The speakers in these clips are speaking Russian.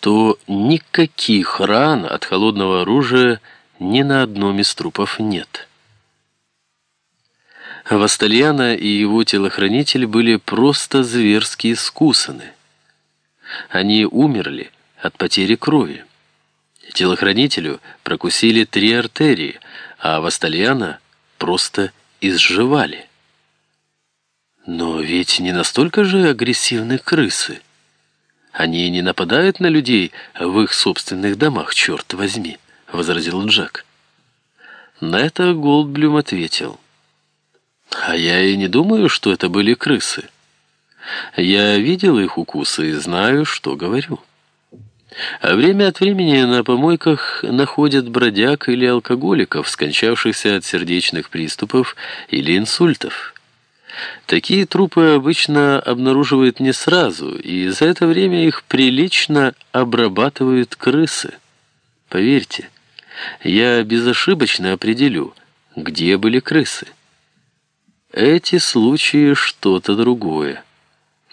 что никаких ран от холодного оружия ни на одном из трупов нет. Вастальяна и его телохранитель были просто зверски искусаны. Они умерли от потери крови. Телохранителю прокусили три артерии, а Вастальяна просто изживали. Но ведь не настолько же агрессивны крысы. Они не нападают на людей в их собственных домах, черт возьми, возразил Джек. На это Голдблюм ответил. А я и не думаю, что это были крысы. Я видел их укусы и знаю, что говорю. А время от времени на помойках находят бродяг или алкоголиков, скончавшихся от сердечных приступов или инсультов. Такие трупы обычно обнаруживают не сразу, и за это время их прилично обрабатывают крысы. Поверьте, я безошибочно определю, где были крысы. Эти случаи что-то другое,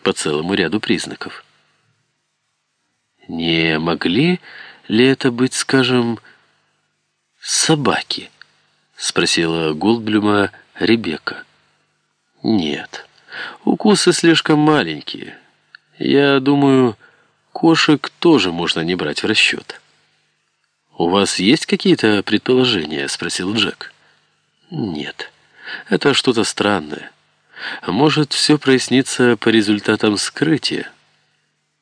по целому ряду признаков. Не могли ли это быть, скажем, собаки? Спросила Голдблюма Ребекка. Нет, укусы слишком маленькие. Я думаю, кошек тоже можно не брать в расчет. «У вас есть какие-то предположения?» — спросил Джек. «Нет, это что-то странное. Может, все прояснится по результатам скрытия?»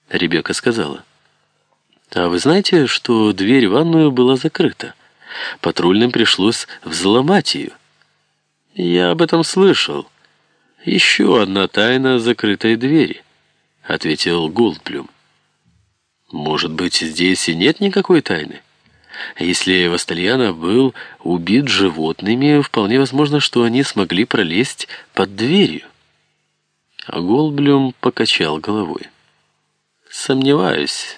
Ребекка сказала. А вы знаете, что дверь в ванную была закрыта? Патрульным пришлось взломать ее. Я об этом слышал. Еще одна тайна закрытой двери, ответил Голдблюм. Может быть, здесь и нет никакой тайны? Если Вастальяна был убит животными, вполне возможно, что они смогли пролезть под дверью. А Голдблюм покачал головой. Сомневаюсь.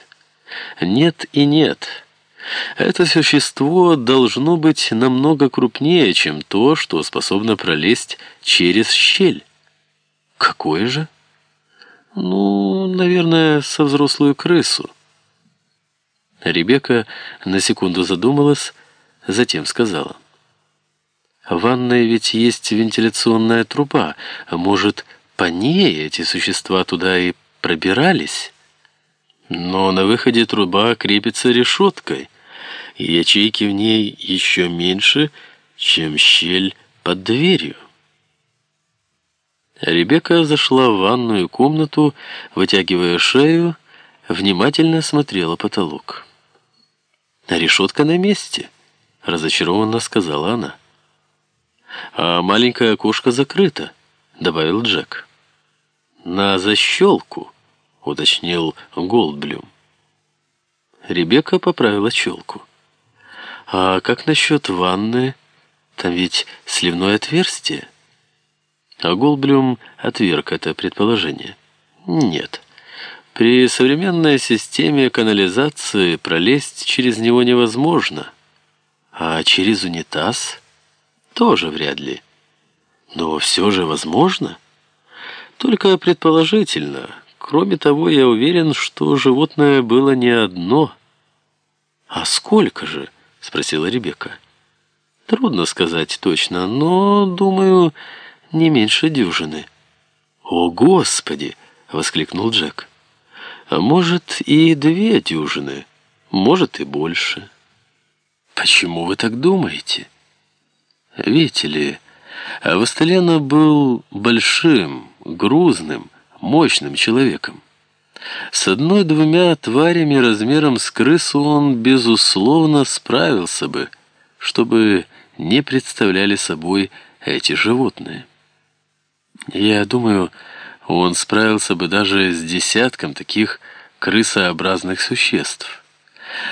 Нет и нет. Это существо должно быть намного крупнее, чем то, что способно пролезть через щель. Какое же? Ну, наверное, со взрослую крысу. Ребекка на секунду задумалась, затем сказала. В ванной ведь есть вентиляционная труба. Может, по ней эти существа туда и пробирались? Но на выходе труба крепится решеткой, и ячейки в ней еще меньше, чем щель под дверью. Ребекка зашла в ванную комнату, вытягивая шею, внимательно смотрела потолок. «Решетка на месте», — разочарованно сказала она. «А маленькое окошко закрыто», — добавил Джек. «На защелку» уточнил Голдблюм. Ребекка поправила челку. «А как насчет ванны? Там ведь сливное отверстие?» А Голдблюм отверг это предположение. «Нет. При современной системе канализации пролезть через него невозможно. А через унитаз? Тоже вряд ли. Но все же возможно. Только предположительно». Кроме того, я уверен, что животное было не одно. «А сколько же?» — спросила Ребекка. «Трудно сказать точно, но, думаю, не меньше дюжины». «О, Господи!» — воскликнул Джек. «А может, и две дюжины, может, и больше». «Почему вы так думаете?» «Видите ли, Вастеляна был большим, грузным, мощным человеком. С одной-двумя тварями размером с крысу он, безусловно, справился бы, чтобы не представляли собой эти животные. Я думаю, он справился бы даже с десятком таких крысообразных существ.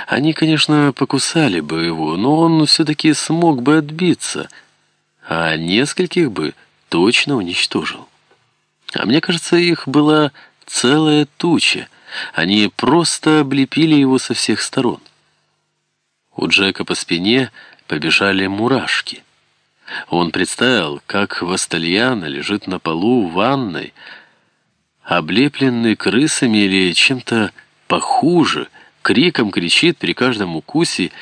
Они, конечно, покусали бы его, но он все-таки смог бы отбиться, а нескольких бы точно уничтожил. А мне кажется, их была целая туча. Они просто облепили его со всех сторон. У Джека по спине побежали мурашки. Он представил, как Вастальяна лежит на полу в ванной, облепленный крысами или чем-то похуже, криком кричит при каждом укусе